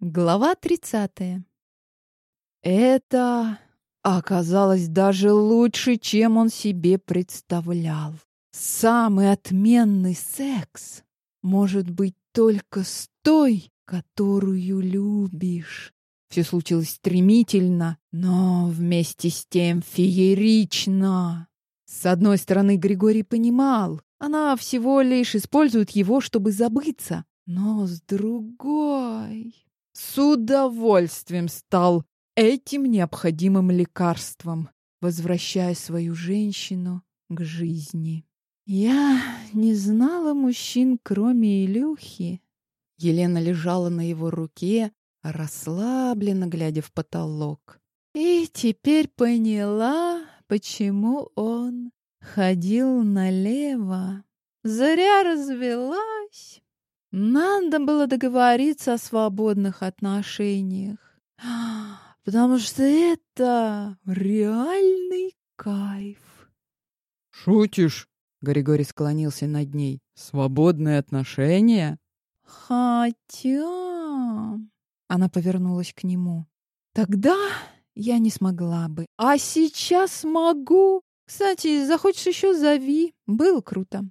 Глава 30. Это оказалось даже лучше, чем он себе представлял. Самый отменный секс может быть только с той, которую любишь. Все случилось стремительно, но вместе с тем феерично. С одной стороны, Григорий понимал, она всего лишь использует его, чтобы забыться. Но с другой с удовольствием стал этим необходимым лекарством, возвращая свою женщину к жизни. Я не знала мужчин, кроме Илюхи. Елена лежала на его руке, расслабленно глядя в потолок. И теперь поняла, почему он ходил налево. Зря развелась. Надо было договориться о свободных отношениях, потому что это реальный кайф. «Шутишь?» — Григорий склонился над ней. «Свободные отношения?» «Хотя...» Она повернулась к нему. «Тогда я не смогла бы. А сейчас могу. Кстати, захочешь еще зови. Было круто».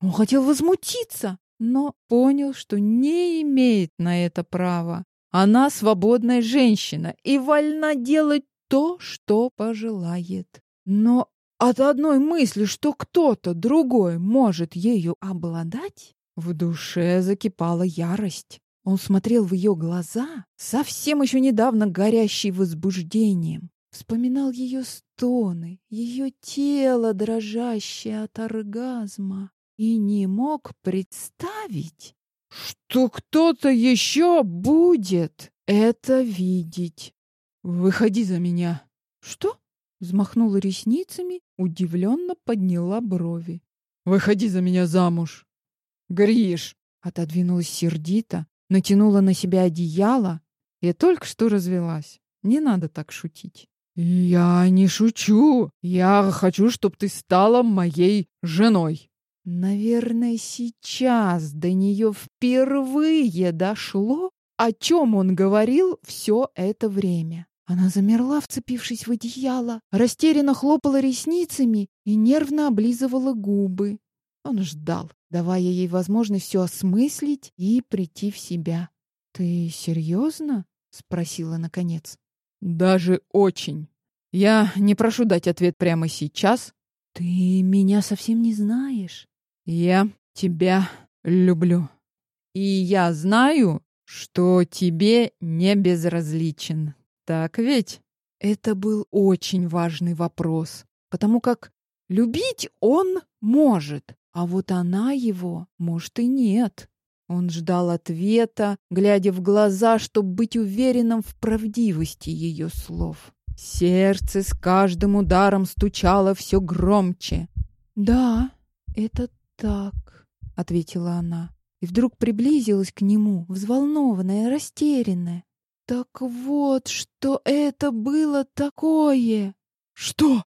Он хотел возмутиться, но понял, что не имеет на это права. Она свободная женщина и вольна делать то, что пожелает. Но от одной мысли, что кто-то другой может ею обладать, в душе закипала ярость. Он смотрел в ее глаза, совсем еще недавно горящие возбуждением. Вспоминал ее стоны, ее тело, дрожащее от оргазма и не мог представить, что кто-то еще будет это видеть. «Выходи за меня!» «Что?» — взмахнула ресницами, удивленно подняла брови. «Выходи за меня замуж!» «Гриш!» — отодвинулась сердито, натянула на себя одеяло. Я только что развелась. Не надо так шутить. «Я не шучу. Я хочу, чтобы ты стала моей женой». Наверное, сейчас до нее впервые дошло, о чем он говорил все это время. Она замерла, вцепившись в одеяло, растерянно хлопала ресницами и нервно облизывала губы. Он ждал, давая ей возможность все осмыслить и прийти в себя. «Ты серьезно?» — спросила наконец. «Даже очень. Я не прошу дать ответ прямо сейчас». «Ты меня совсем не знаешь». Я тебя люблю. И я знаю, что тебе не безразличен. Так ведь? Это был очень важный вопрос, потому как любить он может, а вот она его, может, и нет. Он ждал ответа, глядя в глаза, чтобы быть уверенным в правдивости ее слов. Сердце с каждым ударом стучало все громче. «Да, это так», — ответила она, и вдруг приблизилась к нему, взволнованная, растерянная. «Так вот, что это было такое!» «Что?»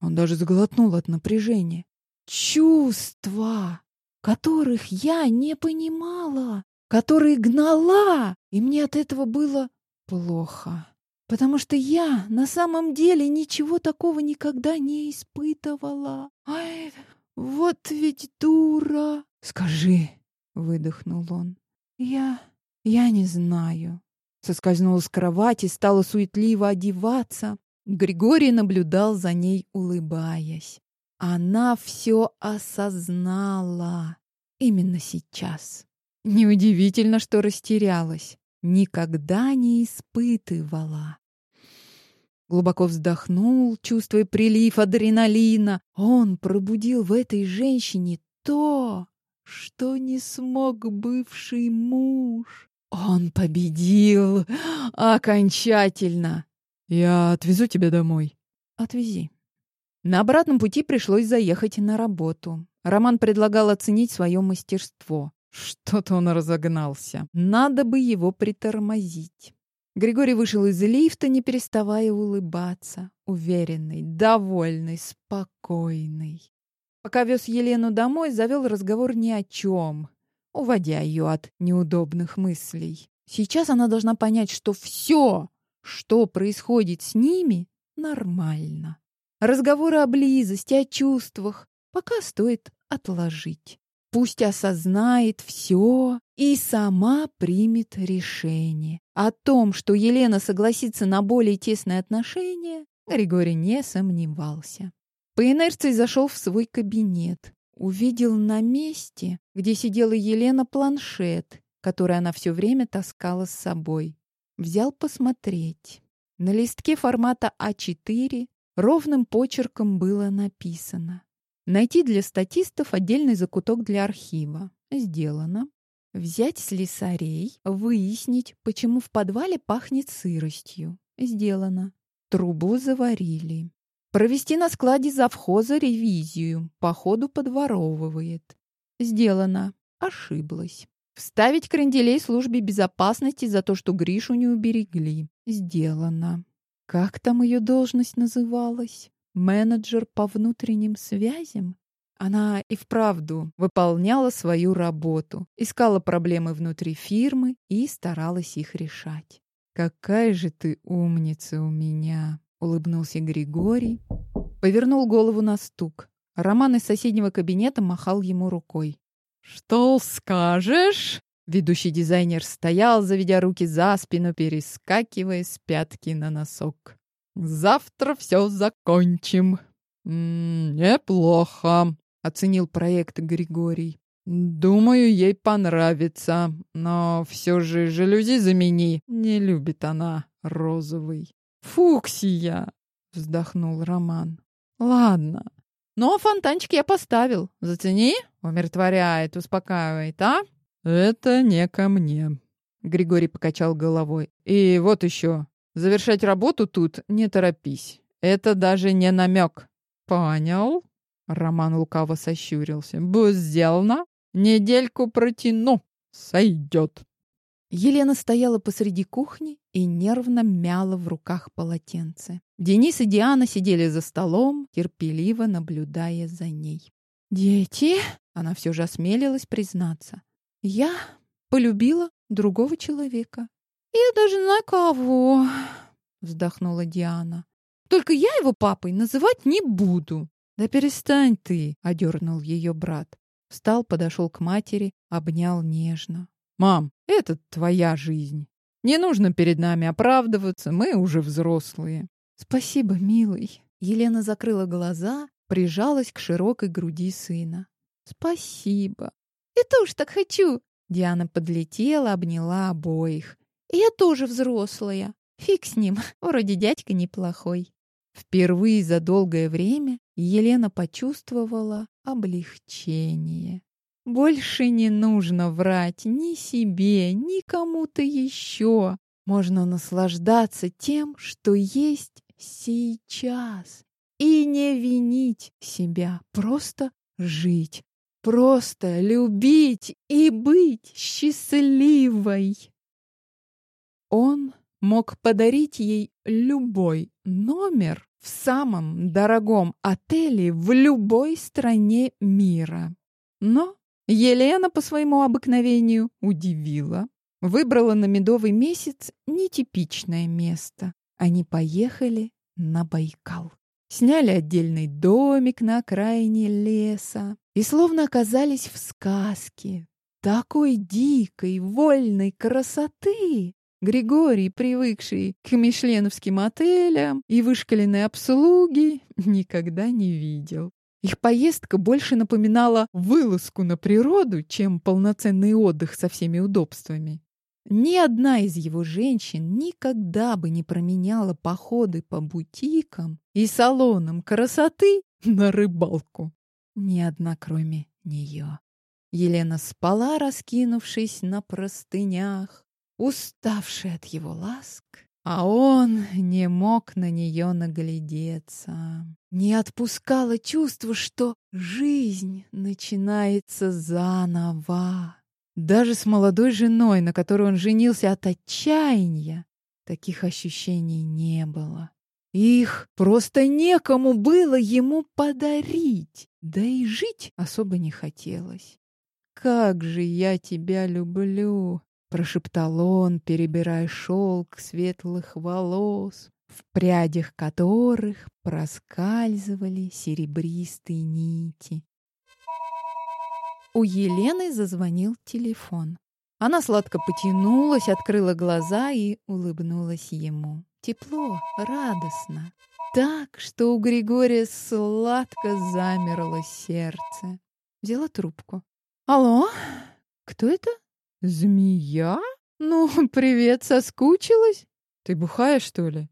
Он даже заглотнул от напряжения. «Чувства, которых я не понимала, которые гнала, и мне от этого было плохо, потому что я на самом деле ничего такого никогда не испытывала. Ай, вот ведь дура. Скажи, выдохнул он. Я я не знаю. Соскользнула с кровати, стала суетливо одеваться. Григорий наблюдал за ней, улыбаясь. Она все осознала. Именно сейчас. Неудивительно, что растерялась. Никогда не испытывала. Глубоко вздохнул, чувствуя прилив адреналина. Он пробудил в этой женщине то, что не смог бывший муж. Он победил окончательно. Я отвезу тебя домой. Отвези. На обратном пути пришлось заехать на работу. Роман предлагал оценить свое мастерство. Что-то он разогнался. Надо бы его притормозить. Григорий вышел из лифта, не переставая улыбаться. Уверенный, довольный, спокойный. Пока вез Елену домой, завел разговор ни о чем, уводя ее от неудобных мыслей. Сейчас она должна понять, что все, что происходит с ними, нормально. Разговоры о близости, о чувствах пока стоит отложить. Пусть осознает все и сама примет решение. О том, что Елена согласится на более тесные отношения, Григорий не сомневался. По инерции зашел в свой кабинет. Увидел на месте, где сидела Елена, планшет, который она все время таскала с собой. Взял посмотреть. На листке формата А4 ровным почерком было написано Найти для статистов отдельный закуток для архива. Сделано. Взять слесарей, выяснить, почему в подвале пахнет сыростью. Сделано. Трубу заварили. Провести на складе завхоза ревизию. По ходу подворовывает. Сделано. Ошиблась. Вставить кренделей службе безопасности за то, что Гришу не уберегли. Сделано. Как там ее должность называлась? Менеджер по внутренним связям? Она и вправду выполняла свою работу, искала проблемы внутри фирмы и старалась их решать. «Какая же ты умница у меня!» — улыбнулся Григорий, повернул голову на стук. Роман из соседнего кабинета махал ему рукой. «Что скажешь?» Ведущий дизайнер стоял, заведя руки за спину, перескакивая с пятки на носок. Завтра все закончим. неплохо, оценил проект Григорий. Думаю, ей понравится, но все же жалюзи замени. Не любит она розовый. Фуксия, вздохнул Роман. Ладно. Но фонтанчик я поставил. Зацени, умиротворяет, успокаивает, а? Это не ко мне. Григорий покачал головой. И вот еще. Завершать работу тут не торопись. Это даже не намек. Понял? Роман лукаво сощурился. Будет сделано. Недельку протяну. Сойдет. Елена стояла посреди кухни и нервно мяла в руках полотенце. Денис и Диана сидели за столом, терпеливо наблюдая за ней. «Дети!» — она все же осмелилась признаться. «Я полюбила другого человека. «Я даже знаю кого», — вздохнула Диана. «Только я его папой называть не буду». «Да перестань ты», — одернул ее брат. Встал, подошел к матери, обнял нежно. «Мам, это твоя жизнь. Не нужно перед нами оправдываться, мы уже взрослые». «Спасибо, милый». Елена закрыла глаза, прижалась к широкой груди сына. «Спасибо». «Я тоже так хочу». Диана подлетела, обняла обоих. Я тоже взрослая. Фиг с ним, вроде дядька неплохой. Впервые за долгое время Елена почувствовала облегчение. Больше не нужно врать ни себе, ни кому-то еще. Можно наслаждаться тем, что есть сейчас. И не винить себя, просто жить, просто любить и быть счастливой. Он мог подарить ей любой номер в самом дорогом отеле в любой стране мира. Но Елена по своему обыкновению удивила. Выбрала на медовый месяц нетипичное место. Они поехали на Байкал. Сняли отдельный домик на окраине леса и словно оказались в сказке. Такой дикой, вольной красоты, Григорий, привыкший к мишленовским отелям и вышкаленной обслуге, никогда не видел. Их поездка больше напоминала вылазку на природу, чем полноценный отдых со всеми удобствами. Ни одна из его женщин никогда бы не променяла походы по бутикам и салонам красоты на рыбалку. Ни одна, кроме нее. Елена спала, раскинувшись на простынях, уставший от его ласк, а он не мог на нее наглядеться. Не отпускало чувство, что жизнь начинается заново. Даже с молодой женой, на которой он женился от отчаяния, таких ощущений не было. Их просто некому было ему подарить, да и жить особо не хотелось. «Как же я тебя люблю!» Прошептал он, перебирая шелк светлых волос, в прядях которых проскальзывали серебристые нити. У Елены зазвонил телефон. Она сладко потянулась, открыла глаза и улыбнулась ему. Тепло, радостно. Так, что у Григория сладко замерло сердце. Взяла трубку. «Алло? Кто это?» «Змея? Ну, привет, соскучилась? Ты бухая, что ли?»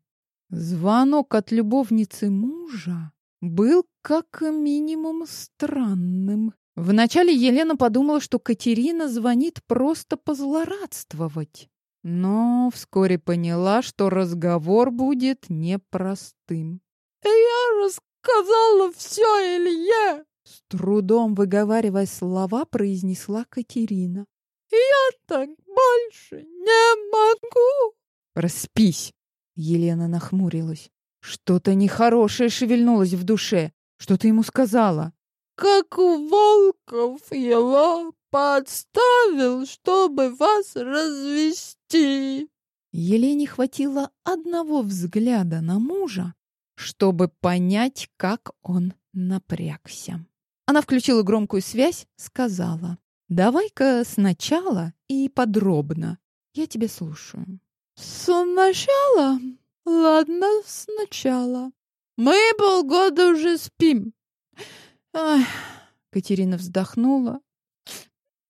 Звонок от любовницы мужа был как минимум странным. Вначале Елена подумала, что Катерина звонит просто позлорадствовать. Но вскоре поняла, что разговор будет непростым. «Я рассказала все Илье!» С трудом выговаривая слова, произнесла Катерина. «Я так больше не могу!» «Распись!» Елена нахмурилась. Что-то нехорошее шевельнулось в душе. Что ты ему сказала? как Волков его подставил, чтобы вас развести. Елене хватило одного взгляда на мужа, чтобы понять, как он напрягся. Она включила громкую связь, сказала, «Давай-ка сначала и подробно. Я тебя слушаю». «Сначала? Ладно, сначала. Мы полгода уже спим. Ах, Катерина вздохнула,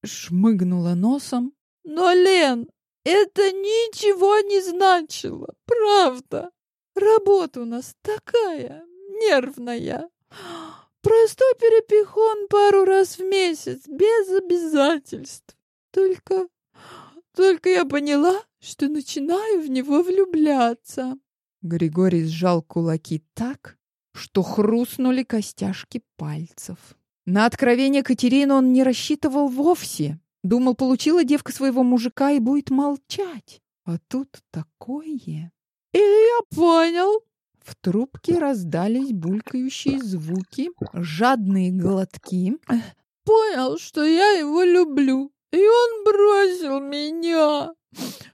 шмыгнула носом. Но, Лен, это ничего не значило, правда. Работа у нас такая нервная. Простой перепихон пару раз в месяц, без обязательств. Только... Только я поняла, что начинаю в него влюбляться. Григорий сжал кулаки так, что хрустнули костяшки пальцев. На откровение Катерины он не рассчитывал вовсе. Думал, получила девка своего мужика и будет молчать. А тут такое. И я понял. В трубке раздались булькающие звуки, жадные глотки. Понял, что я его люблю. И он бросил меня.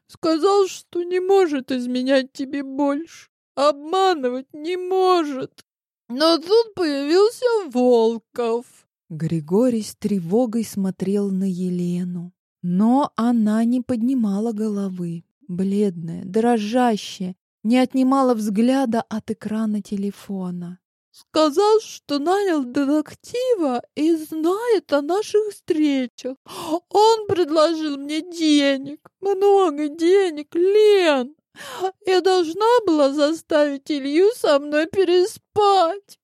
Сказал, что не может изменять тебе больше. Обманывать не может. Но тут появился Волков. Григорий с тревогой смотрел на Елену, но она не поднимала головы, бледная, дрожащая, не отнимала взгляда от экрана телефона. Сказал, что нанял детектива и знает о наших встречах. Он предложил мне денег, много денег, Лен. Я должна была заставить Илью со мной переспать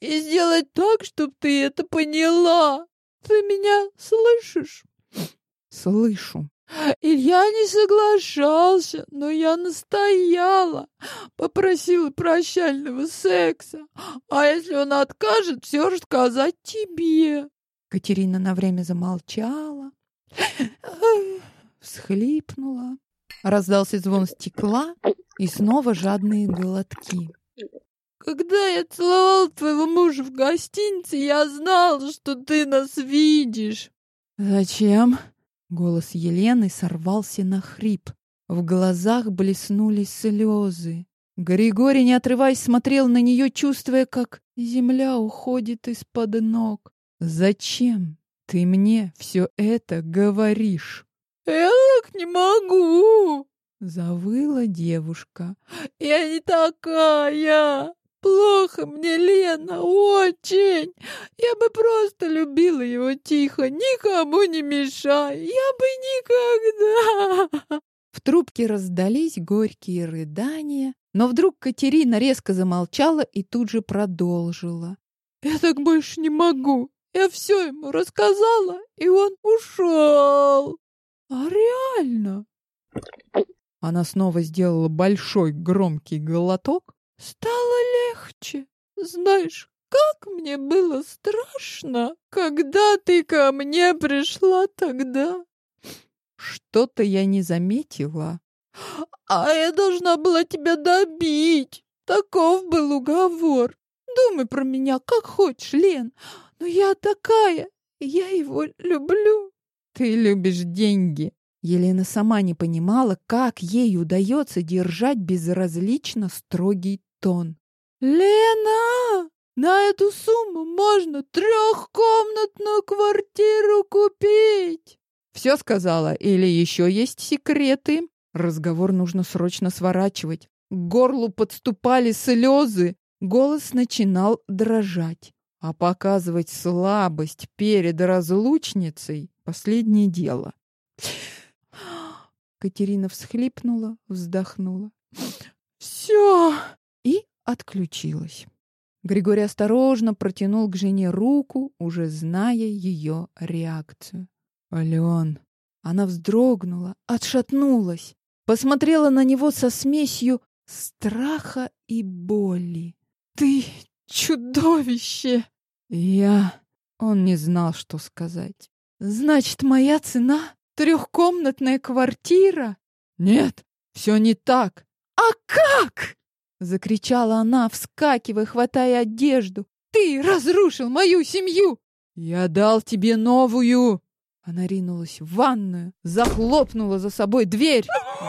и сделать так, чтобы ты это поняла. Ты меня слышишь? Слышу. Илья не соглашался, но я настояла, попросила прощального секса. А если он откажет, все рассказать тебе. Катерина на время замолчала, всхлипнула Раздался звон стекла и снова жадные глотки. Когда я целовал твоего мужа в гостинице, я знал, что ты нас видишь. Зачем? Голос Елены сорвался на хрип. В глазах блеснули слезы. Григорий, не отрываясь, смотрел на нее, чувствуя, как земля уходит из-под ног. «Зачем ты мне все это говоришь?» «Я так не могу!» — завыла девушка. «Я не такая! Плохо мне, Лена, очень! Я бы просто любила его тихо, никому не мешая, я бы никогда!» В трубке раздались горькие рыдания, но вдруг Катерина резко замолчала и тут же продолжила. «Я так больше не могу! Я все ему рассказала, и он ушел!» А реально? Она снова сделала большой громкий глоток. Стало легче. Знаешь, как мне было страшно, когда ты ко мне пришла тогда. Что-то я не заметила. А я должна была тебя добить. Таков был уговор. Думай про меня как хочешь, Лен. Но я такая, я его люблю. Ты любишь деньги. Елена сама не понимала, как ей удается держать безразлично строгий тон. «Лена, на эту сумму можно трехкомнатную квартиру купить!» «Все сказала? Или еще есть секреты?» Разговор нужно срочно сворачивать. К горлу подступали слезы, голос начинал дрожать. А показывать слабость перед разлучницей — последнее дело. Катерина всхлипнула, вздохнула. «Все!» и отключилась. Григорий осторожно протянул к жене руку, уже зная ее реакцию. «Ален!» Она вздрогнула, отшатнулась, посмотрела на него со смесью страха и боли. «Ты чудовище!» «Я...» Он не знал, что сказать. «Значит, моя цена — трехкомнатная квартира?» «Нет, все не так!» «А как?» — закричала она, вскакивая, хватая одежду. «Ты разрушил мою семью!» «Я дал тебе новую!» Она ринулась в ванную, захлопнула за собой дверь.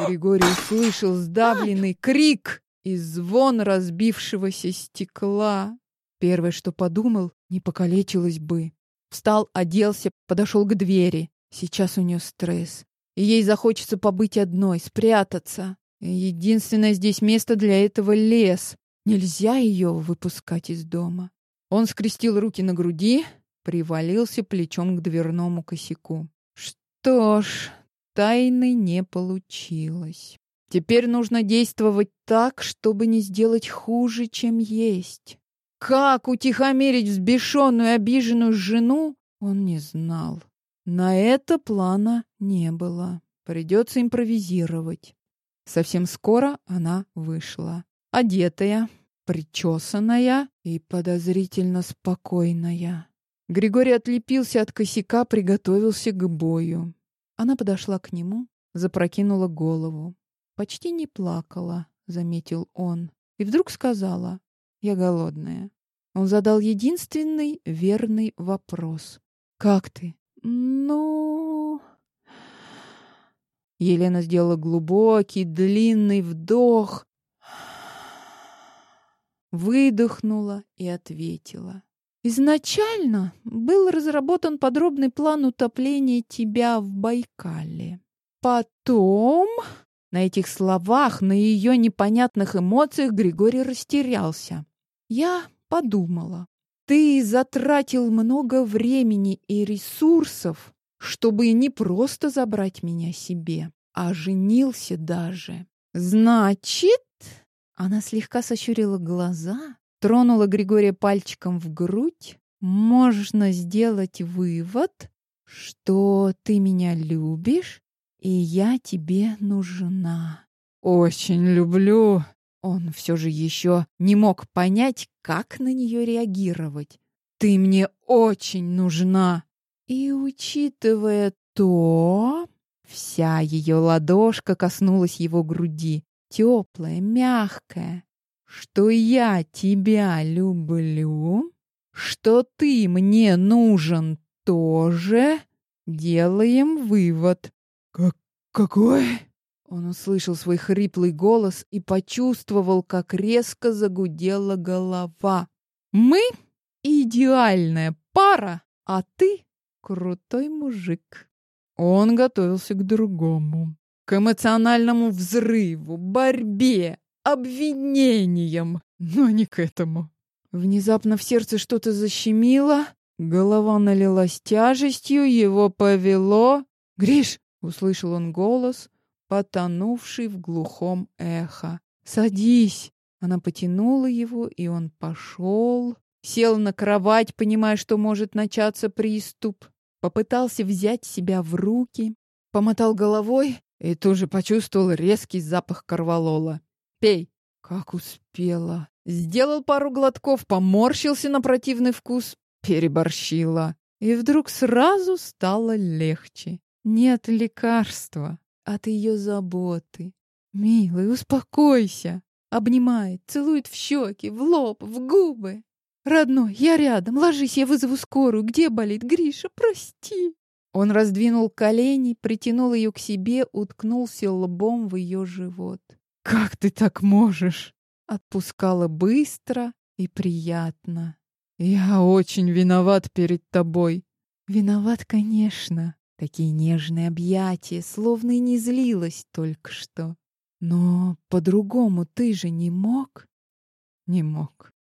Григорий услышал сдавленный крик и звон разбившегося стекла. Первое, что подумал, не покалечилась бы. Встал, оделся, подошел к двери. Сейчас у нее стресс. И ей захочется побыть одной, спрятаться. Единственное здесь место для этого — лес. Нельзя ее выпускать из дома. Он скрестил руки на груди, привалился плечом к дверному косяку. Что ж, тайны не получилось. Теперь нужно действовать так, чтобы не сделать хуже, чем есть. Как утихомирить взбешенную обиженную жену, он не знал. На это плана не было. Придется импровизировать. Совсем скоро она вышла. Одетая, причесанная и подозрительно спокойная. Григорий отлепился от косяка, приготовился к бою. Она подошла к нему, запрокинула голову. Почти не плакала, заметил он. И вдруг сказала, я голодная. Он задал единственный верный вопрос. «Как ты?» «Ну...» Елена сделала глубокий, длинный вдох, выдохнула и ответила. Изначально был разработан подробный план утопления тебя в Байкале. Потом... На этих словах, на ее непонятных эмоциях Григорий растерялся. Я подумала. Ты затратил много времени и ресурсов, чтобы не просто забрать меня себе, а женился даже. Значит, она слегка сощурила глаза, тронула Григория пальчиком в грудь, можно сделать вывод, что ты меня любишь, и я тебе нужна. Очень люблю. Он все же еще не мог понять, как на нее реагировать. Ты мне очень нужна. И учитывая то, вся ее ладошка коснулась его груди, теплая, мягкая что я тебя люблю, что ты мне нужен тоже, делаем вывод. Как какой? Он услышал свой хриплый голос и почувствовал, как резко загудела голова. Мы идеальная пара, а ты крутой мужик. Он готовился к другому, к эмоциональному взрыву, борьбе, обвинением, но не к этому. Внезапно в сердце что-то защемило, голова налилась тяжестью, его повело. «Гриш!» — услышал он голос, потонувший в глухом эхо. «Садись!» Она потянула его, и он пошел. Сел на кровать, понимая, что может начаться приступ. Попытался взять себя в руки. Помотал головой и тоже почувствовал резкий запах корвалола. Пей!» Как успела. Сделал пару глотков, поморщился на противный вкус, переборщила. И вдруг сразу стало легче. Нет лекарства от ее заботы. «Милый, успокойся!» Обнимает, целует в щеки, в лоб, в губы. «Родной, я рядом, ложись, я вызову скорую. Где болит Гриша? Прости!» Он раздвинул колени, притянул ее к себе, уткнулся лбом в ее живот. «Как ты так можешь?» Отпускала быстро и приятно. «Я очень виноват перед тобой». «Виноват, конечно. Такие нежные объятия, словно и не злилась только что. Но по-другому ты же не мог?» «Не мог.